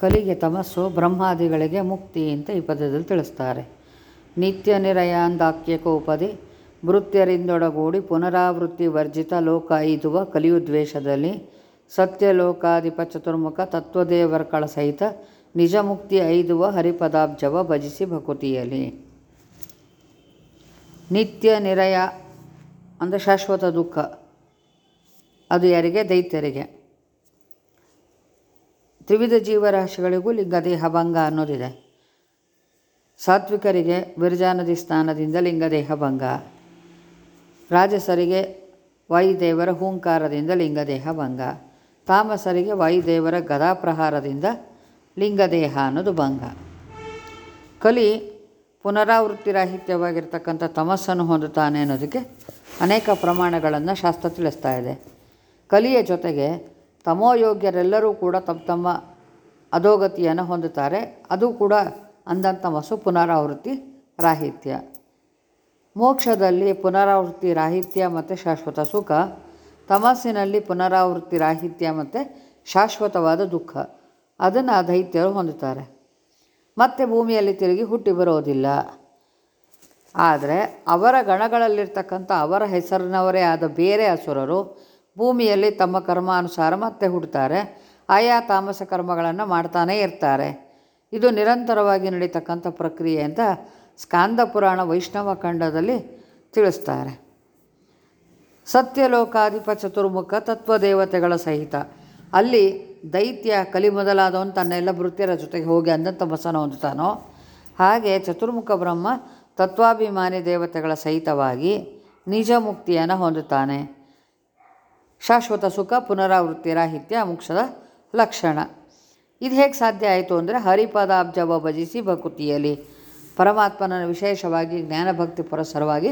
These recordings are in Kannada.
ಕಲಿಗೆ ತಮಸ್ಸು ಬ್ರಹ್ಮಾದಿಗಳಿಗೆ ಮುಕ್ತಿ ಅಂತ ಈ ಪದದಲ್ಲಿ ತಿಳಿಸ್ತಾರೆ. ನಿತ್ಯ ನಿರಯಾಂದಾಕ್ಯಕೋಪದಿ ಭೃತ್ಯರಿಂದೊಡಗೂಡಿ ಪುನರಾವೃತ್ತಿ ವರ್ಜಿತ ಲೋಕ ಐದುವ ಕಲಿಯುದ್ವೇಷದಲ್ಲಿ, ಸತ್ಯಲೋಕಾಧಿಪ ಚತುರ್ಮುಖ ತತ್ವದೇವರ್ಕಳ ಸಹಿತ ನಿಜ ಮುಕ್ತಿ ಐದುವ ಹರಿಪದಾಬ್ಜವ ಭಜಿಸಿ ಭಕುತಿಯಲಿ. ನಿತ್ಯ ನಿರಯ ಅಂದರೆ ಶಾಶ್ವತ ದುಃಖ. ಅದು ಯಾರಿಗೆ? ದೈತ್ಯರಿಗೆ. ತ್ರಿವಿಧ ಜೀವರಾಶಿಗಳಿಗೂ ಲಿಂಗದೇಹ ಭಂಗ ಅನ್ನೋದಿದೆ. ಸಾತ್ವಿಕರಿಗೆ ವಿರಜಾನದಿ ಲಿಂಗದೇಹ ಭಂಗ ರಾಜಸರಿಗೆ ವಾಯುದೇವರ ಹೂಂಕಾರದಿಂದ ಲಿಂಗದೇಹ ಭಂಗ ತಾಮಸರಿಗೆ ವಾಯುದೇವರ ಗದಾಪ್ರಹಾರದಿಂದ ಲಿಂಗದೇಹ ಅನ್ನೋದು ಭಂಗ. ಕಲಿ ಪುನರಾವೃತ್ತಿರಾಹಿತ್ಯವಾಗಿರ್ತಕ್ಕಂಥ ತಮಸ್ಸನ್ನು ಹೊಂದುತ್ತಾನೆ ಅನ್ನೋದಕ್ಕೆ ಅನೇಕ ಪ್ರಮಾಣಗಳನ್ನು ಶಾಸ್ತ್ರ ತಿಳಿಸ್ತಾ ಇದೆ. ಕಲಿಯ ಜೊತೆಗೆ ತಮೋಯೋಗ್ಯರೆಲ್ಲರೂ ಕೂಡ ತಮ್ಮ ತಮ್ಮ ಅಧೋಗತಿಯನ್ನು ಹೊಂದುತ್ತಾರೆ. ಅದು ಕೂಡ ಅಂದಂತಮಸ್ಸು ಪುನರಾವೃತ್ತಿ ರಾಹಿತ್ಯ. ಮೋಕ್ಷದಲ್ಲಿ ಪುನರಾವೃತ್ತಿ ರಾಹಿತ್ಯ ಮತ್ತು ಶಾಶ್ವತ ಸುಖ. ತಮಸ್ಸಿನಲ್ಲಿ ಪುನರಾವೃತ್ತಿ ರಾಹಿತ್ಯ ಮತ್ತು ಶಾಶ್ವತವಾದ ದುಃಖ. ಅದನ್ನು ದೈತ್ಯರು ಹೊಂದುತ್ತಾರೆ. ಮತ್ತೆ ಭೂಮಿಯಲ್ಲಿ ತಿರುಗಿ ಹುಟ್ಟಿ ಬರೋದಿಲ್ಲ. ಆದರೆ ಅವರ ಗಣಗಳಲ್ಲಿರ್ತಕ್ಕಂಥ ಅವರ ಹೆಸರಿನವರೇ ಆದ ಬೇರೆ ಅಸುರರು ಭೂಮಿಯಲ್ಲಿ ತಮ್ಮ ಕರ್ಮಾನುಸಾರ ಮತ್ತೆ ಹುಡ್ತಾರೆ. ಆಯಾ ತಾಮಸ ಕರ್ಮಗಳನ್ನು ಮಾಡ್ತಾನೇ ಇರ್ತಾರೆ. ಇದು ನಿರಂತರವಾಗಿ ನಡೀತಕ್ಕಂಥ ಪ್ರಕ್ರಿಯೆ ಅಂತ ಸ್ಕಾಂದ ಪುರಾಣ ವೈಷ್ಣವ ಖಂಡದಲ್ಲಿ ತಿಳಿಸ್ತಾರೆ. ಸತ್ಯಲೋಕಾಧಿಪ ಚತುರ್ಮುಖ ತತ್ವದೇವತೆಗಳ ಸಹಿತ. ಅಲ್ಲಿ ದೈತ್ಯ ಕಲಿ ಮೊದಲಾದವನು ತನ್ನೆಲ್ಲ ವೃತ್ತಿಯರ ಜೊತೆಗೆ ಹೋಗಿ ಅಂದಂಥ ಬಸನ ಹೊಂದುತ್ತಾನೋ ಹಾಗೆ ಚತುರ್ಮುಖ ಬ್ರಹ್ಮ ತತ್ವಾಭಿಮಾನಿ ದೇವತೆಗಳ ಸಹಿತವಾಗಿ ನಿಜ ಮುಕ್ತಿಯನ್ನು ಹೊಂದುತ್ತಾನೆ. ಶಾಶ್ವತ ಸುಖ, ಪುನರಾವೃತ್ತಿ, ರಾಹಿತ್ಯ, ಮುಕ್ಷದ ಲಕ್ಷಣ. ಇದು ಹೇಗೆ ಸಾಧ್ಯ ಆಯಿತು ಅಂದರೆ ಹರಿಪದಾಬ್ಜವ ಭಜಿಸಿ ಭಕುತಿಯಲ್ಲಿ. ಪರಮಾತ್ಮನ ವಿಶೇಷವಾಗಿ ಜ್ಞಾನಭಕ್ತಿ ಪುರಸರವಾಗಿ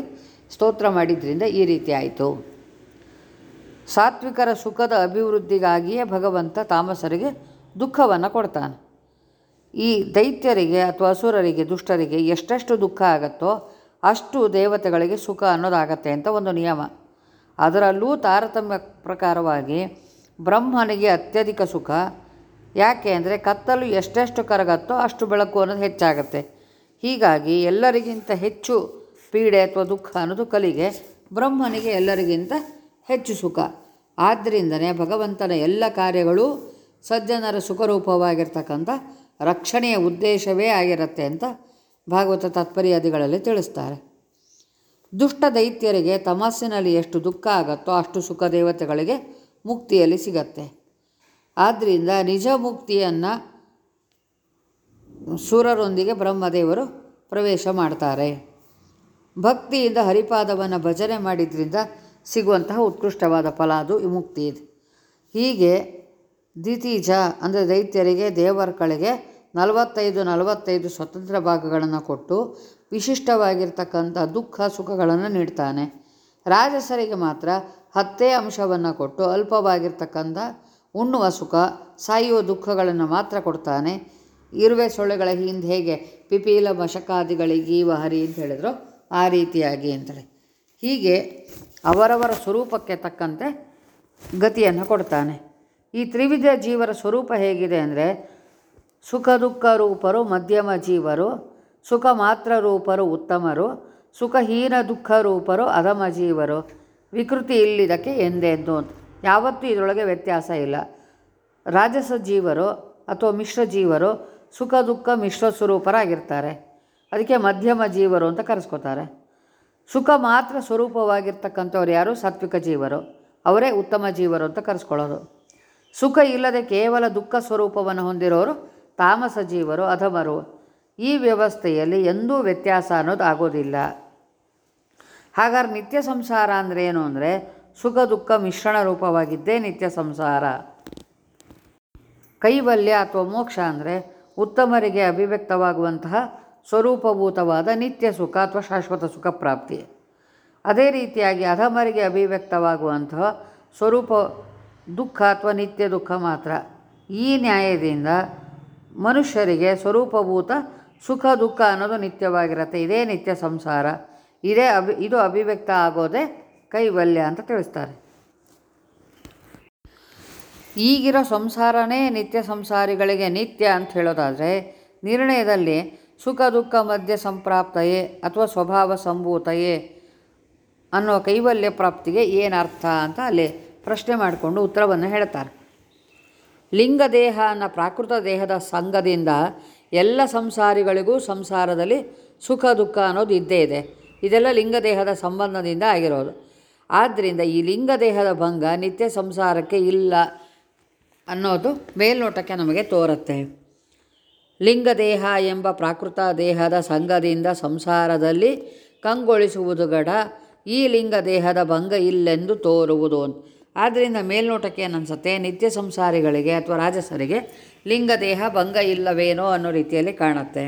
ಸ್ತೋತ್ರ ಮಾಡಿದ್ರಿಂದ ಈ ರೀತಿ ಆಯಿತು. ಸಾತ್ವಿಕರ ಸುಖದ ಅಭಿವೃದ್ಧಿಗಾಗಿಯೇ ಭಗವಂತ ತಾಮಸರಿಗೆ ದುಃಖವನ್ನು ಕೊಡ್ತಾನೆ. ಈ ದೈತ್ಯರಿಗೆ ಅಥವಾ ಅಸುರರಿಗೆ, ದುಷ್ಟರಿಗೆ ಎಷ್ಟೆಷ್ಟು ದುಃಖ ಆಗುತ್ತೋ ಅಷ್ಟು ದೇವತೆಗಳಿಗೆ ಸುಖ ಅನ್ನೋದಾಗತ್ತೆ ಅಂತ ಒಂದು ನಿಯಮ. ಅದರಲ್ಲೂ ತಾರತಮ್ಯ ಪ್ರಕಾರವಾಗಿ ಬ್ರಹ್ಮನಿಗೆ ಅತ್ಯಧಿಕ ಸುಖ. ಯಾಕೆ ಅಂದರೆ ಕತ್ತಲು ಎಷ್ಟೆಷ್ಟು ಕರಗತ್ತೋ ಅಷ್ಟು ಬೆಳಕು ಅನ್ನೋದು ಹೆಚ್ಚಾಗತ್ತೆ. ಹೀಗಾಗಿ ಎಲ್ಲರಿಗಿಂತ ಹೆಚ್ಚು ಪೀಡೆ ಅಥವಾ ದುಃಖ ಅನ್ನೋದು ಕಲಿಗೆ ಬ್ರಹ್ಮನಿಗೆ ಎಲ್ಲರಿಗಿಂತ ಹೆಚ್ಚು ಸುಖ. ಆದ್ದರಿಂದನೇ ಭಗವಂತನ ಎಲ್ಲ ಕಾರ್ಯಗಳು ಸಜ್ಜನರ ಸುಖರೂಪವಾಗಿರ್ತಕ್ಕಂಥ ರಕ್ಷಣೆಯ ಉದ್ದೇಶವೇ ಆಗಿರುತ್ತೆ ಅಂತ ಭಾಗವತ ತಾತ್ಪರ್ಯಾದಿಗಳಲ್ಲಿ ತಿಳಿಸ್ತಾರೆ. ದುಷ್ಟ ದೈತ್ಯರಿಗೆ ತಮಸ್ಸಿನಲ್ಲಿ ಎಷ್ಟು ದುಃಖ ಆಗತ್ತೋ ಅಷ್ಟು ಸುಖ ದೇವತೆಗಳಿಗೆ ಮುಕ್ತಿಯಲ್ಲಿ ಸಿಗತ್ತೆ. ಆದ್ದರಿಂದ ನಿಜ ಮುಕ್ತಿಯನ್ನು ಸೂರರೊಂದಿಗೆ ಬ್ರಹ್ಮದೇವರು ಪ್ರವೇಶ ಮಾಡ್ತಾರೆ. ಭಕ್ತಿಯಿಂದ ಹರಿಪಾದವನ್ನು ಭಜನೆ ಮಾಡಿದ್ರಿಂದ ಸಿಗುವಂತಹ ಉತ್ಕೃಷ್ಟವಾದ ಫಲ ಅದು, ಈ ಮುಕ್ತಿ ಇದೆ. ಹೀಗೆ ದ್ವಿತೀಜ ಅಂದರೆ ದೈತ್ಯರಿಗೆ, ದೇವರ್ಗಳಿಗೆ ನಲವತ್ತೈದು ನಲವತ್ತೈದು ಸ್ವತಂತ್ರ ಭಾಗಗಳನ್ನು ಕೊಟ್ಟು ವಿಶಿಷ್ಟವಾಗಿರ್ತಕ್ಕಂಥ ದುಃಖ ಸುಖಗಳನ್ನು ನೀಡ್ತಾನೆ. ರಾಜಸರಿಗೆ ಮಾತ್ರ ಹತ್ತೇ ಅಂಶವನ್ನು ಕೊಟ್ಟು ಅಲ್ಪವಾಗಿರ್ತಕ್ಕಂಥ ಉಣ್ಣುವ ಸುಖ, ಸಾಯುವ ದುಃಖಗಳನ್ನು ಮಾತ್ರ ಕೊಡ್ತಾನೆ. ಇರುವೆ ಸೊಳ್ಳೆಗಳ ಹಿಂದೆ ಹೇಗೆ ಪಿಪೀಲ ಮಶಕಾದಿಗಳಿಗೀವ ಹರಿ ಅಂತ ಹೇಳಿದ್ರು ಆ ರೀತಿಯಾಗಿ ಅಂತೇಳಿ. ಹೀಗೆ ಅವರವರ ಸ್ವರೂಪಕ್ಕೆ ತಕ್ಕಂತೆ ಗತಿಯನ್ನು ಕೊಡ್ತಾನೆ. ಈ ತ್ರಿವಿಧ ಜೀವರ ಸ್ವರೂಪ ಹೇಗಿದೆ ಅಂದರೆ ಸುಖ, ದುಃಖ ರೂಪರು ಮಧ್ಯಮ ಜೀವರು ಸುಖ ಮಾತ್ರ ರೂಪರು ಉತ್ತಮರು, ಸುಖಹೀನ ದುಃಖ ರೂಪರು ಅಧಮ ಜೀವರು. ವಿಕೃತಿ ಇಲ್ಲಿದ್ದಕ್ಕೆ ಎಂದೆಂದು ಯಾವತ್ತೂ ಇದರೊಳಗೆ ವ್ಯತ್ಯಾಸ ಇಲ್ಲ. ರಾಜಸ ಜೀವರು ಅಥವಾ ಮಿಶ್ರ ಜೀವರು ಸುಖ ದುಃಖ ಮಿಶ್ರ ಸ್ವರೂಪರಾಗಿರ್ತಾರೆ. ಅದಕ್ಕೆ ಮಧ್ಯಮ ಜೀವರು ಅಂತ ಕರೆಸ್ಕೋತಾರೆ. ಸುಖ ಮಾತ್ರ ಸ್ವರೂಪವಾಗಿರ್ತಕ್ಕಂಥವ್ರು ಯಾರು? ಸಾತ್ವಿಕ ಜೀವರು. ಅವರೇ ಉತ್ತಮ ಜೀವರು ಅಂತ ಕರೆಸ್ಕೊಳ್ಳೋದು. ಸುಖ ಇಲ್ಲದೆ ಕೇವಲ ದುಃಖ ಸ್ವರೂಪವನ್ನು ಹೊಂದಿರೋರು ತಾಮಸ ಜೀವರು ಅಧಮರು ಈ ವ್ಯವಸ್ಥೆಯಲ್ಲಿ ಎಂದೂ ವ್ಯತ್ಯಾಸ ಅನ್ನೋದು ಆಗೋದಿಲ್ಲ. ಹಾಗಾದ್ರೆ ನಿತ್ಯ ಸಂಸಾರ ಅಂದರೆ ಏನು ಅಂದರೆ ಸುಖ, ದುಃಖ, ಮಿಶ್ರಣ ರೂಪವಾಗಿದ್ದೇ ನಿತ್ಯ ಸಂಸಾರ. ಕೈವಲ್ಯ ಅಥವಾ ಮೋಕ್ಷ ಅಂದರೆ ಉತ್ತಮರಿಗೆ ಅಭಿವ್ಯಕ್ತವಾಗುವಂತಹ ಸ್ವರೂಪಭೂತವಾದ ನಿತ್ಯ ಸುಖ ಅಥವಾ ಶಾಶ್ವತ ಸುಖ ಪ್ರಾಪ್ತಿ. ಅದೇ ರೀತಿಯಾಗಿ ಅಧಮರಿಗೆ ಅಭಿವ್ಯಕ್ತವಾಗುವಂತಹ ಸ್ವರೂಪ ದುಃಖ ಅಥವಾ ನಿತ್ಯ ದುಃಖ ಮಾತ್ರ. ಈ ನ್ಯಾಯದಿಂದ ಮನುಷ್ಯರಿಗೆ ಸ್ವರೂಪಭೂತ ಸುಖ, ದುಃಖ ಅನ್ನೋದು ನಿತ್ಯವಾಗಿರುತ್ತೆ. ಇದೇ ನಿತ್ಯ ಸಂಸಾರ. ಇದೇ ಅಭಿ, ಇದು ಅಭಿವ್ಯಕ್ತ ಆಗೋದೇ ಕೈವಲ್ಯ ಅಂತ ತಿಳಿಸ್ತಾರೆ. ಈಗಿರೋ ಸಂಸಾರನೇ ನಿತ್ಯ ಸಂಸಾರಿಗಳಿಗೆ ನಿತ್ಯ ಅಂತ ಹೇಳೋದಾದರೆ, ನಿರ್ಣಯದಲ್ಲಿ ಸುಖ, ದುಃಖ ಮಧ್ಯ ಸಂಪ್ರಾಪ್ತಯೇ ಅಥವಾ ಸ್ವಭಾವ ಸಂಭೂತಯೇ ಅನ್ನೋ ಕೈವಲ್ಯ ಪ್ರಾಪ್ತಿಗೆ ಏನು ಅರ್ಥ ಅಂತ ಅಲ್ಲಿ ಪ್ರಶ್ನೆ ಮಾಡಿಕೊಂಡು ಉತ್ತರವನ್ನು ಹೇಳ್ತಾರೆ. ಲಿಂಗದೇಹ ಅನ್ನೋ ಪ್ರಾಕೃತ ದೇಹದ ಸಂಘದಿಂದ ಎಲ್ಲ ಸಂಸಾರಿಗಳಿಗೂ ಸಂಸಾರದಲ್ಲಿ ಸುಖ, ದುಃಖ ಅನ್ನೋದು ಇದ್ದೇ ಇದೆ. ಇದೆಲ್ಲ ಲಿಂಗದೇಹದ ಸಂಬಂಧದಿಂದ ಆಗಿರೋದು. ಆದ್ದರಿಂದ ಈ ಲಿಂಗದೇಹದ ಭಂಗ ನಿತ್ಯ ಸಂಸಾರಕ್ಕೆ ಇಲ್ಲ ಅನ್ನೋದು ಮೇಲ್ನೋಟಕ್ಕೆ ನಮಗೆ ತೋರುತ್ತೆ. ಲಿಂಗದೇಹ ಎಂಬ ಪ್ರಾಕೃತ ದೇಹದ ಸಂಘದಿಂದ ಸಂಸಾರದಲ್ಲಿ ಕಂಗೊಳಿಸುವುದು ಗಡ. ಈ ಲಿಂಗದೇಹದ ಭಂಗ ಇಲ್ಲೆಂದು ತೋರುವುದು. ಆದ್ದರಿಂದ ಮೇಲ್ನೋಟಕ್ಕೆ ಏನನ್ಸುತ್ತೆ? ನಿತ್ಯ ಸಂಸಾರಿಗಳಿಗೆ ಅಥವಾ ರಾಜಸರಿಗೆ ಲಿಂಗದೇಹ ಭಂಗ ಇಲ್ಲವೇನೋ ಅನ್ನೋ ರೀತಿಯಲ್ಲಿ ಕಾಣುತ್ತೆ.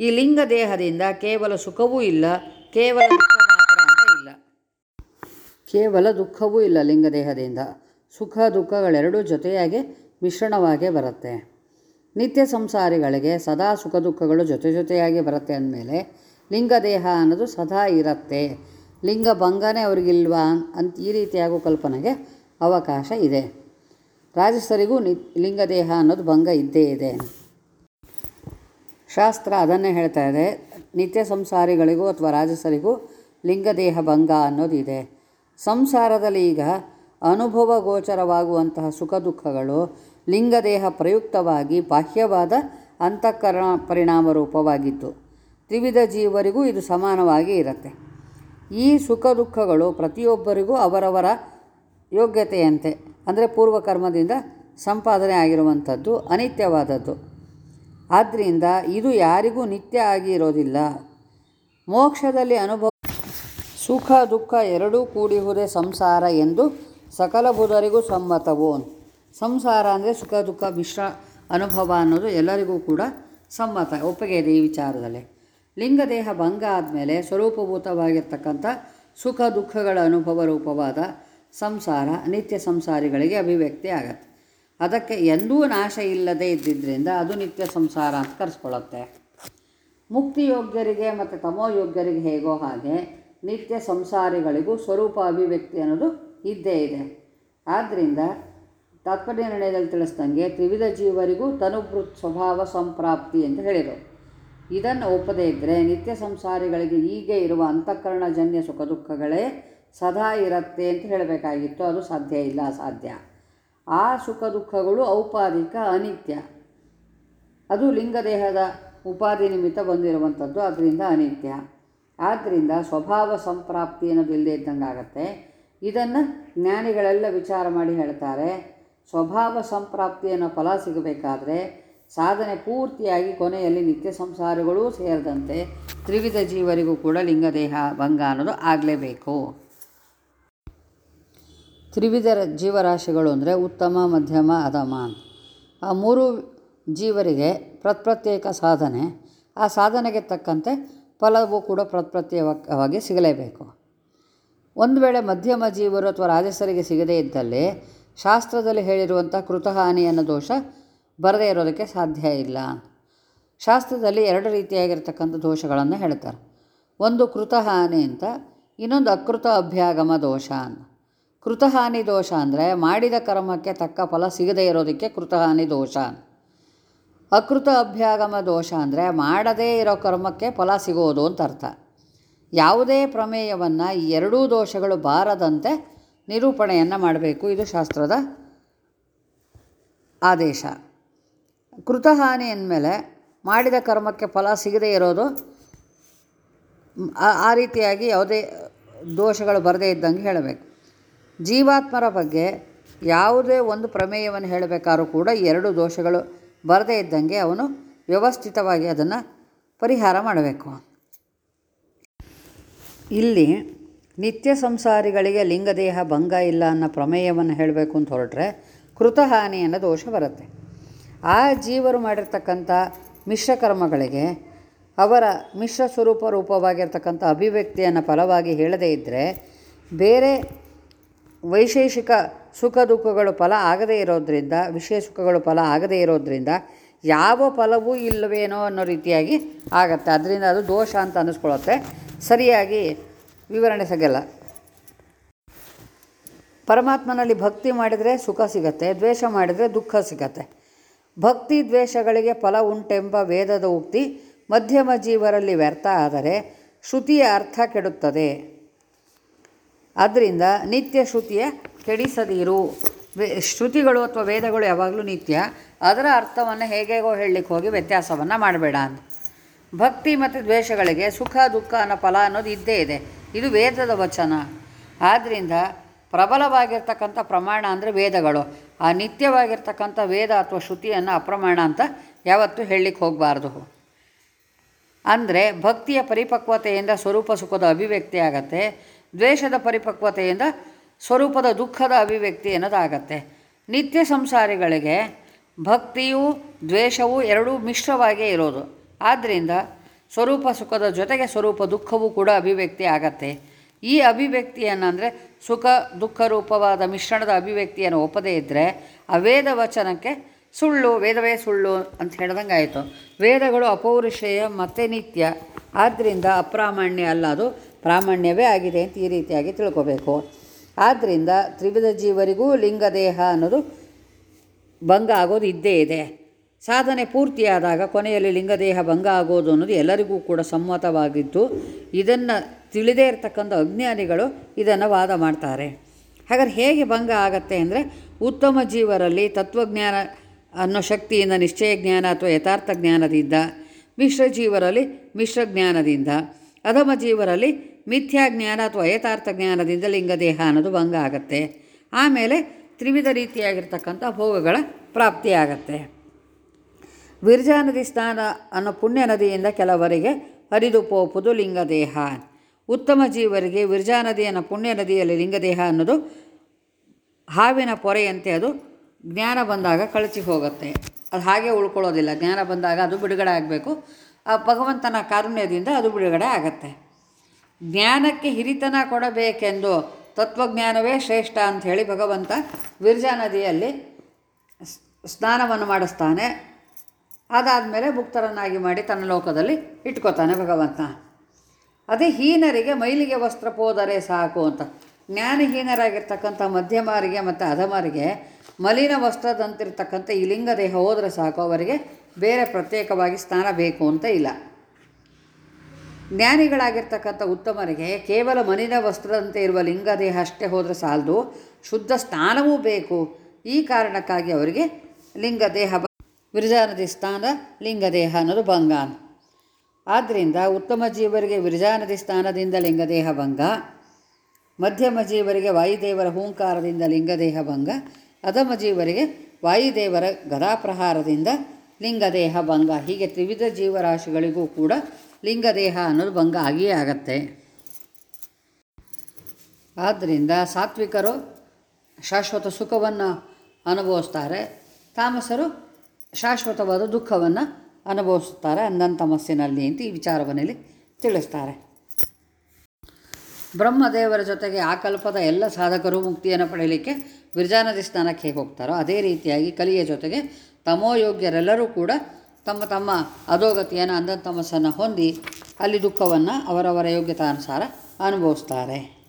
ಈ ಲಿಂಗ ದೇಹದಿಂದ ಕೇವಲ ಸುಖವೂ ಇಲ್ಲ, ಕೇವಲ ಅಂತ ಇಲ್ಲ. ಕೇವಲ ದುಃಖವೂ ಇಲ್ಲ ಲಿಂಗ ದೇಹದಿಂದ ಸುಖ, ದುಃಖಗಳೆರಡೂ ಜೊತೆಯಾಗಿ ಮಿಶ್ರಣವಾಗಿ ಬರುತ್ತೆ. ನಿತ್ಯ ಸಂಸಾರಿಗಳಿಗೆ ಸದಾ ಸುಖ, ದುಃಖಗಳು ಜೊತೆ ಜೊತೆಯಾಗಿ ಬರುತ್ತೆ ಅಂದಮೇಲೆ ಲಿಂಗ ದೇಹ ಅನ್ನೋದು ಸದಾ ಇರುತ್ತೆ. ಲಿಂಗ ಭಂಗನೇ ಅವ್ರಿಗಿಲ್ವಾ ಅಂತ ಈ ರೀತಿಯಾಗೋ ಕಲ್ಪನೆಗೆ ಅವಕಾಶ ಇದೆ. ರಾಜಸರಿಗೂ ನಿ, ಲಿಂಗದೇಹ ಅನ್ನೋದು ಭಂಗ ಇದ್ದೇ ಇದೆ. ಶಾಸ್ತ್ರ ಅದನ್ನೇ ಹೇಳ್ತಾ ಇದೆ. ನಿತ್ಯ ಸಂಸಾರಿಗಳಿಗೂ ಅಥವಾ ರಾಜಸರಿಗೂ ಲಿಂಗದೇಹ ಭಂಗ ಅನ್ನೋದಿದೆ ಸಂಸಾರದಲ್ಲಿ ಈಗ ಅನುಭವ ಗೋಚರವಾಗುವಂತಹ ಸುಖ ದುಃಖಗಳು, ಲಿಂಗದೇಹ ಪ್ರಯುಕ್ತವಾಗಿ ಬಾಹ್ಯವಾದ ಅಂತಃಕರಣ ಪರಿಣಾಮ ರೂಪವಾಗಿದ್ದು, ತ್ರಿವಿಧ ಜೀವರಿಗೂ ಇದು ಸಮಾನವಾಗಿ ಇರುತ್ತೆ. ಈ ಸುಖ ದುಃಖಗಳು ಪ್ರತಿಯೊಬ್ಬರಿಗೂ ಅವರವರ ಯೋಗ್ಯತೆಯಂತೆ. ಅಂದರೆ ಪೂರ್ವಕರ್ಮದಿಂದ ಸಂಪಾದನೆ ಆಗಿರುವಂಥದ್ದು ಅನಿತ್ಯವಾದದ್ದು. ಆದ್ದರಿಂದ ಇದು ಯಾರಿಗೂ ನಿತ್ಯ ಆಗಿ ಇರೋದಿಲ್ಲ. ಮೋಕ್ಷದಲ್ಲಿ ಅನುಭವ ಸುಖ, ದುಃಖ ಎರಡೂ ಕೂಡಿಹುದೇ ಸಂಸಾರ ಎಂದು ಸಕಲ ಬುಧರಿಗೂ ಸಮ್ಮತವು. ಸಂಸಾರ ಅಂದರೆ ಸುಖ, ದುಃಖ, ಮಿಶ್ರ ಅನುಭವ ಅನ್ನೋದು ಎಲ್ಲರಿಗೂ ಕೂಡ ಸಮ್ಮತ, ಒಪ್ಪಿಗೆ ಇದೆ ಈ ವಿಚಾರದಲ್ಲಿ. ಲಿಂಗದೇಹ ಭಂಗ ಆದಮೇಲೆ ಸ್ವರೂಪಭೂತವಾಗಿರ್ತಕ್ಕಂಥ ಸುಖ, ದುಃಖಗಳ ಅನುಭವ ರೂಪವಾದ ಸಂಸಾರ ನಿತ್ಯ ಸಂಸಾರಿಗಳಿಗೆ ಅಭಿವ್ಯಕ್ತಿ ಆಗತ್ತೆ. ಅದಕ್ಕೆ ಎಂದೂ ನಾಶ ಇಲ್ಲದೆ ಇದ್ದಿದ್ದರಿಂದ ಅದು ನಿತ್ಯ ಸಂಸಾರ ಅಂತ ಕರೆಸ್ಕೊಳ್ಳುತ್ತೆ ಮುಕ್ತಿಯೋಗ್ಯರಿಗೆ ಮತ್ತು ತಮೋಯೋಗ್ಯರಿಗೆ ಹೇಗೋ ಹಾಗೆ ನಿತ್ಯ ಸಂಸಾರಿಗಳಿಗೂ ಸ್ವರೂಪ ಅಭಿವ್ಯಕ್ತಿ ಅನ್ನೋದು ಇದ್ದೇ ಇದೆ. ಆದ್ದರಿಂದ ತಾತ್ಪರ್ಯ ನಿರ್ಣಯದಲ್ಲಿ ತಿಳಿಸ್ದಂಗೆ ತ್ರಿವಿಧ ಜೀವರಿಗೂ ತನುಭೃತ್ ಸ್ವಭಾವ ಸಂಪ್ರಾಪ್ತಿ ಅಂತ ಹೇಳಿದರು. ಇದನ್ನು ಒಪ್ಪದೇ ಇದ್ದರೆ ನಿತ್ಯ ಸಂಸಾರಿಗಳಿಗೆ ಹೀಗೆ ಇರುವ ಅಂತಃಕರಣಜನ್ಯ ಸುಖ, ದುಃಖಗಳೇ ಸದಾ ಇರುತ್ತೆ ಅಂತ ಹೇಳಬೇಕಾಗಿತ್ತು. ಅದು ಸಾಧ್ಯ ಇಲ್ಲ, ಅಸಾಧ್ಯ. ಆ ಸುಖ ದುಃಖಗಳು ಔಪಾದಿಕ ಅನಿತ್ಯ. ಅದು ಲಿಂಗದೇಹದ ಉಪಾಧಿ ನಿಮಿತ್ತ ಬಂದಿರುವಂಥದ್ದು, ಅದರಿಂದ ಅನಿತ್ಯ. ಆದ್ದರಿಂದ ಸ್ವಭಾವ ಸಂಪ್ರಾಪ್ತಿ ಅನ್ನೋದು ಇಲ್ಲದೆ ಇದ್ದಂಗೆ ಆಗುತ್ತೆ. ಇದನ್ನು ಜ್ಞಾನಿಗಳೆಲ್ಲ ವಿಚಾರ ಮಾಡಿ ಹೇಳ್ತಾರೆ. ಸ್ವಭಾವ ಸಂಪ್ರಾಪ್ತಿ ಅನ್ನೋ ಫಲ ಸಿಗಬೇಕಾದ್ರೆ ಸಾಧನೆ ಪೂರ್ತಿಯಾಗಿ ಕೊನೆಯಲ್ಲಿ ನಿತ್ಯ ಸಂಸಾರಗಳೂ ಸೇರಿದಂತೆ ತ್ರಿವಿಧ ಜೀವರಿಗೂ ಕೂಡ ಲಿಂಗದೇಹ, ಭಂಗ ಅನ್ನೋದು ಆಗಲೇಬೇಕು. ತ್ರಿವಿಧ ಜೀವರಾಶಿಗಳು ಅಂದರೆ ಉತ್ತಮ, ಮಧ್ಯಮ ಅಧಮ. ಆ ಮೂರು ಜೀವರಿಗೆ ಪ್ರತ್ಯೇಕ ಸಾಧನೆ. ಆ ಸಾಧನೆಗೆ ತಕ್ಕಂತೆ ಫಲವೂ ಕೂಡ ಪ್ರತ್ಯೇಕವಾಗಿ ಸಿಗಲೇಬೇಕು. ಒಂದು ವೇಳೆ ಮಧ್ಯಮ ಜೀವರು ಅಥವಾ ರಾಜಸರಿಗೆ ಸಿಗದೇ ಇದ್ದಲ್ಲಿ ಶಾಸ್ತ್ರದಲ್ಲಿ ಹೇಳಿರುವಂಥ ಕೃತಹಾನಿ ಅನ್ನೋ ದೋಷ ಬರದೇ ಇರೋದಕ್ಕೆ ಸಾಧ್ಯ ಇಲ್ಲ ಶಾಸ್ತ್ರದಲ್ಲಿ ಎರಡು ರೀತಿಯಾಗಿರ್ತಕ್ಕಂಥ ದೋಷಗಳನ್ನು ಹೇಳ್ತಾರೆ. ಒಂದು ಕೃತಹಾನಿ ಅಂತ, ಇನ್ನೊಂದು ಅಕೃತ ಅಭ್ಯಾಗಮ ದೋಷ ಅಂತ. ಕೃತಹಾನಿ ದೋಷ ಅಂದರೆ ಮಾಡಿದ ಕರ್ಮಕ್ಕೆ ತಕ್ಕ ಫಲ ಸಿಗದೇ ಇರೋದಕ್ಕೆ ಕೃತಹಾನಿ ದೋಷ. ಅಕೃತ ಅಭ್ಯಾಗಮ ದೋಷ ಅಂದರೆ ಮಾಡದೇ ಇರೋ ಕರ್ಮಕ್ಕೆ ಫಲ ಸಿಗೋದು ಅಂತ ಅರ್ಥ. ಯಾವುದೇ ಪ್ರಮೇಯವನ್ನು ಈ ಎರಡೂ ದೋಷಗಳು ಬಾರದಂತೆ ನಿರೂಪಣೆಯನ್ನು ಮಾಡಬೇಕು. ಇದು ಶಾಸ್ತ್ರದ ಆದೇಶ. ಕೃತಹಾನಿ ಅಂದಮೇಲೆ ಮಾಡಿದ ಕರ್ಮಕ್ಕೆ ಫಲ ಸಿಗದೇ ಇರೋದು ಆ- ರೀತಿಯಾಗಿ ಯಾವುದೇ ದೋಷಗಳು ಬರದೇ ಇದ್ದಂಗೆ ಹೇಳಬೇಕು. ಜೀವಾತ್ಮರ ಬಗ್ಗೆ ಯಾವುದೇ ಒಂದು ಪ್ರಮೇಯವನ್ನು ಹೇಳಬೇಕಾದ್ರೂ ಕೂಡ ಎರಡು ದೋಷಗಳು ಬರದೇ ಇದ್ದಂಗೆ ಅವನು ವ್ಯವಸ್ಥಿತವಾಗಿ ಅದನ್ನು ಪರಿಹಾರ ಮಾಡಬೇಕು. ಇಲ್ಲಿ ನಿತ್ಯ ಸಂಸಾರಿಗಳಿಗೆ ಲಿಂಗದೇಹ ಭಂಗ ಇಲ್ಲ ಅನ್ನೋ ಪ್ರಮೇಯವನ್ನು ಹೇಳಬೇಕು ಅಂತ ಹೊರಟ್ರೆ ಕೃತಹಾನಿ ಅನ್ನೋ ದೋಷ ಬರುತ್ತೆ. ಆ ಜೀವರು ಮಾಡಿರ್ತಕ್ಕಂಥ ಮಿಶ್ರಕರ್ಮಗಳಿಗೆ ಅವರ ಮಿಶ್ರ ಸ್ವರೂಪ ರೂಪವಾಗಿರ್ತಕ್ಕಂಥ ಅಭಿವ್ಯಕ್ತಿಯನ್ನು ಫಲವಾಗಿ ಹೇಳದೇ ಇದ್ದರೆ ಬೇರೆ ವೈಶೇಷಿಕ ಸುಖ ದುಃಖಗಳು ಫಲ ಆಗದೇ ಇರೋದ್ರಿಂದ, ವಿಷಯ ಸುಖಗಳು ಫಲ ಆಗದೇ ಇರೋದ್ರಿಂದ ಯಾವ ಫಲವೂ ಇಲ್ಲವೇನೋ ಅನ್ನೋ ರೀತಿಯಾಗಿ ಆಗತ್ತೆ. ಅದರಿಂದ ಅದು ದೋಷ ಅಂತ ಅನ್ನಿಸ್ಕೊಳ್ಳುತ್ತೆ. ಸರಿಯಾಗಿ ವಿವರಣೆ ಸಿಗಲ್ಲ. ಪರಮಾತ್ಮನಲ್ಲಿ ಭಕ್ತಿ ಮಾಡಿದರೆ ಸುಖ ಸಿಗತ್ತೆ, ದ್ವೇಷ ಮಾಡಿದರೆ ದುಃಖ ಸಿಗತ್ತೆ. ಭಕ್ತಿ ದ್ವೇಷಗಳಿಗೆ ಫಲ ಉಂಟೆಂಬ ವೇದದ ಉಕ್ತಿ ಮಧ್ಯಮ ಜೀವರಲ್ಲಿ ವ್ಯರ್ಥ ಆದರೆ ಶ್ರುತಿಯ ಅರ್ಥ ಕೆಡುತ್ತದೆ. ಆದ್ದರಿಂದ ನಿತ್ಯ ಶ್ರುತಿಯ ಕೆಡಿಸದಿರು. ವೇ, ಶ್ರುತಿಗಳು ಅಥವಾ ವೇದಗಳು ಯಾವಾಗಲೂ ನಿತ್ಯ. ಅದರ ಅರ್ಥವನ್ನು ಹೇಗೆಗೋ ಹೇಳಲಿಕ್ಕೆ ಹೋಗಿ ವ್ಯತ್ಯಾಸವನ್ನು ಮಾಡಬೇಡ ಅಂತ. ಭಕ್ತಿ ಮತ್ತು ದ್ವೇಷಗಳಿಗೆ ಸುಖ, ದುಃಖ ಅನ್ನೋ ಫಲ ಅನ್ನೋದು ಇದ್ದೇ ಇದೆ. ಇದು ವೇದದ ವಚನ. ಆದ್ದರಿಂದ ಪ್ರಬಲವಾಗಿರ್ತಕ್ಕಂಥ ಪ್ರಮಾಣ ಅಂದರೆ ವೇದಗಳು. ಆ ನಿತ್ಯವಾಗಿರ್ತಕ್ಕಂಥ ವೇದ ಅಥವಾ ಶ್ರುತಿಯನ್ನು ಅಪ್ರಮಾಣ ಅಂತ ಯಾವತ್ತೂ ಹೇಳಲಿಕ್ಕೆ ಹೋಗಬಾರ್ದು. ಅಂದರೆ ಭಕ್ತಿಯ ಪರಿಪಕ್ವತೆಯಿಂದ ಸ್ವರೂಪ ಸುಖದ ಅಭಿವ್ಯಕ್ತಿ ಆಗತ್ತೆ ದ್ವೇಷದ ಪರಿಪಕ್ವತೆಯಿಂದ ಸ್ವರೂಪದ ದುಃಖದ ಅಭಿವ್ಯಕ್ತಿ ಎನ್ನದಾಗತ್ತೆ. ನಿತ್ಯ ಸಂಸಾರಿಗಳಿಗೆ ಭಕ್ತಿಯು ದ್ವೇಷವು ಎರಡೂ ಮಿಶ್ರವಾಗೇ ಇರೋದು. ಆದ್ದರಿಂದ ಸ್ವರೂಪ ಸುಖದ ಜೊತೆಗೆ ಸ್ವರೂಪ ದುಃಖವೂ ಕೂಡ ಅಭಿವ್ಯಕ್ತಿ ಆಗತ್ತೆ. ಈ ಅಭಿವ್ಯಕ್ತಿಯನ್ನು ಅಂದರೆ ಸುಖ, ದುಃಖ ರೂಪವಾದ ಮಿಶ್ರಣದ ಅಭಿವ್ಯಕ್ತಿಯನ್ನು ಒಪ್ಪದೇ ಇದ್ದರೆ ಆ ವೇದ ವಚನಕ್ಕೆ ಸುಳ್ಳು, ವೇದವೇ ಸುಳ್ಳು ಅಂತ ಹೇಳ್ದಂಗೆ ಆಯಿತು ವೇದಗಳು ಅಪೌರುಷೇಯ ಮತ್ತು ನಿತ್ಯ. ಆದ್ದರಿಂದ ಅಪ್ರಾಮಾಣ್ಯ ಅಲ್ಲ ಅದು. ಪ್ರಾಮಾಣ್ಯವೇ ಆಗಿದೆ ಅಂತ ಈ ರೀತಿಯಾಗಿ ತಿಳ್ಕೋಬೇಕು. ಆದ್ದರಿಂದ ತ್ರಿವಿಧ ಜೀವರಿಗೂ ಲಿಂಗದೇಹ ಅನ್ನೋದು ಭಂಗ ಆಗೋದು ಇದ್ದೇ ಇದೆ. ಸಾಧನೆ ಪೂರ್ತಿಯಾದಾಗ ಕೊನೆಯಲ್ಲಿ ಲಿಂಗದೇಹ ಭಂಗ ಆಗೋದು ಅನ್ನೋದು ಎಲ್ಲರಿಗೂ ಕೂಡ ಸಮ್ಮತವಾಗಿದ್ದು, ಇದನ್ನು ತಿಳಿದೇ ಇರತಕ್ಕಂಥ ಅಜ್ಞಾನಿಗಳು ಇದನ್ನು ವಾದ ಮಾಡ್ತಾರೆ. ಹಾಗಾದ್ರೆ ಹೇಗೆ ಭಂಗ ಆಗತ್ತೆ ಅಂದರೆ ಉತ್ತಮ ಜೀವರಲ್ಲಿ ತತ್ವಜ್ಞಾನ ಅನ್ನೋ ಶಕ್ತಿಯಿಂದ, ನಿಶ್ಚಯ ಜ್ಞಾನ ಅಥವಾ ಯಥಾರ್ಥ ಜ್ಞಾನದಿಂದ, ಮಿಶ್ರ ಜೀವರಲ್ಲಿ ಮಿಶ್ರ ಜ್ಞಾನದಿಂದ, ಅಧಮ ಜೀವರಲ್ಲಿ ಮಿಥ್ಯಾ ಜ್ಞಾನ ಅಥವಾ ಯಥಾರ್ಥ ಜ್ಞಾನದಿಂದ ಲಿಂಗದೇಹ ಅನ್ನೋದು ಭಂಗ ಆಗುತ್ತೆ. ಆಮೇಲೆ ತ್ರಿವಿಧ ರೀತಿಯಾಗಿರ್ತಕ್ಕಂಥ ಭೋಗಗಳ ಪ್ರಾಪ್ತಿಯಾಗತ್ತೆ. ವಿರ್ಜಾ ನದಿ ಸ್ನಾನ ಅನ್ನೋ ಪುಣ್ಯ ನದಿಯಿಂದ ಕೆಲವರಿಗೆ ಹರಿದು ಪೋಪುದು ಲಿಂಗದೇಹ ಉತ್ತಮ ಜೀವರಿಗೆ ವಿರ್ಜಾ ನದಿಯನ್ನು ಪುಣ್ಯ ನದಿಯಲ್ಲಿ ಲಿಂಗದೇಹ ಅನ್ನೋದು ಹಾವಿನ ಪೊರೆಯಂತೆ ಅದು ಜ್ಞಾನ ಬಂದಾಗ ಕಳಚಿ ಹೋಗುತ್ತೆ. ಅದು ಹಾಗೆ ಉಳ್ಕೊಳ್ಳೋದಿಲ್ಲ. ಜ್ಞಾನ ಬಂದಾಗ ಅದು ಬಿಡುಗಡೆ ಆಗಬೇಕು. ಆ ಭಗವಂತನ ಕಾರುಣ್ಯದಿಂದ ಅದು ಬಿಡುಗಡೆ ಆಗತ್ತೆ. ಜ್ಞಾನಕ್ಕೆ ಹಿರಿತನ ಕೊಡಬೇಕೆಂದು ತತ್ವಜ್ಞಾನವೇ ಶ್ರೇಷ್ಠ ಅಂಥೇಳಿ ಭಗವಂತ ವಿರ್ಜಾ ನದಿಯಲ್ಲಿ ಸ್ನಾನವನ್ನು ಮಾಡಿಸ್ತಾನೆ. ಅದಾದಮೇಲೆ ಮುಕ್ತರನ್ನಾಗಿ ಮಾಡಿ ತನ್ನ ಲೋಕದಲ್ಲಿ ಇಟ್ಕೋತಾನೆ ಭಗವಂತ. ಅದೇ ಹೀನರಿಗೆ ಮೈಲಿಗೆ ವಸ್ತ್ರ ಪೋದರೆ ಸಾಕು ಅಂತ. ಜ್ಞಾನಹೀನರಾಗಿರ್ತಕ್ಕಂಥ ಮಧ್ಯಮರಿಗೆ ಮತ್ತು ಅಧಮರಿಗೆ ಮಲಿನ ವಸ್ತ್ರದಂತಿರ್ತಕ್ಕಂಥ ಈ ಲಿಂಗ ದೇಹ ಹೋದರೆ ಸಾಕು, ಅವರಿಗೆ ಬೇರೆ ಪ್ರತ್ಯೇಕವಾಗಿ ಸ್ನಾನ ಬೇಕು ಅಂತ ಇಲ್ಲ. ಜ್ಞಾನಿಗಳಾಗಿರ್ತಕ್ಕಂಥ ಉತ್ತಮರಿಗೆ ಕೇವಲ ಮನಿನ ವಸ್ತ್ರದಂತೆ ಇರುವ ಲಿಂಗದೇಹ ಅಷ್ಟೇ ಹೋದರೆ ಸಾಲದು. ಶುದ್ಧ ಸ್ಥಾನವೂ ಬೇಕು. ಈ ಕಾರಣಕ್ಕಾಗಿ ಅವರಿಗೆ ಲಿಂಗದೇಹ ದೇಹ ವಿರಜಾನದಿ ಸ್ನಾನ ಲಿಂಗದೇಹ ಅನ್ನೋದು ಭಂಗ. ಆದ್ದರಿಂದ ಉತ್ತಮ ಜೀವರಿಗೆ ವಿರಜಾನದಿ ಲಿಂಗ ಲಿಂಗದೇಹ ಭಂಗ. ಮಧ್ಯಮ ಜೀವರಿಗೆ ವಾಯುದೇವರ ಹೂಂಕಾರದಿಂದ ಲಿಂಗದೇಹ ಭಂಗ. ಅಧಮ ಜೀವರಿಗೆ ವಾಯುದೇವರ ಗದಾಪ್ರಹಾರದಿಂದ ಲಿಂಗದೇಹ ಭಂಗ. ಹೀಗೆ ತ್ರಿವಿಧ ಜೀವರಾಶಿಗಳಿಗೂ ಕೂಡ ಲಿಂಗದೇಹ ಅನ್ನೋದು ಭಂಗ ಆಗಿಯೇ ಆಗತ್ತೆ. ಆದ್ದರಿಂದ ಸಾತ್ವಿಕರು ಶಾಶ್ವತ ಸುಖವನ್ನು ಅನುಭವಿಸ್ತಾರೆ. ತಾಮಸರು ಶಾಶ್ವತವಾದ ದುಃಖವನ್ನು ಅನುಭವಿಸುತ್ತಾರೆ ಅಂದನ್ ತಮಸ್ಸಿನಲ್ಲಿ ಅಂತ ಈ ವಿಚಾರವನ್ನಲ್ಲಿ ತಿಳಿಸ್ತಾರೆ. ಬ್ರಹ್ಮದೇವರ ಜೊತೆಗೆ ಆ ಕಲ್ಪದ ಎಲ್ಲ ಸಾಧಕರು ಮುಕ್ತಿಯನ್ನು ಪಡೆಯಲಿಕ್ಕೆ ವಿರಜಾನದಿ ಸ್ನಾನಕ್ಕೆ ಹೇಗೆ ಹೋಗ್ತಾರೋ ಅದೇ ರೀತಿಯಾಗಿ ಕಲಿಯ ಜೊತೆಗೆ ತಮೋಯೋಗ್ಯರೆಲ್ಲರೂ ಕೂಡ ತಮ್ಮ ತಮ್ಮ ಅಧೋಗತಿಯನ್ನು ಅಂಧ ತಮಸ್ಸನ್ನು ಹೊಂದಿ ಅಲ್ಲಿ ದುಃಖವನ್ನು ಅವರವರ ಯೋಗ್ಯತಾನುಸಾರ ಅನುಭವಿಸ್ತಾರೆ.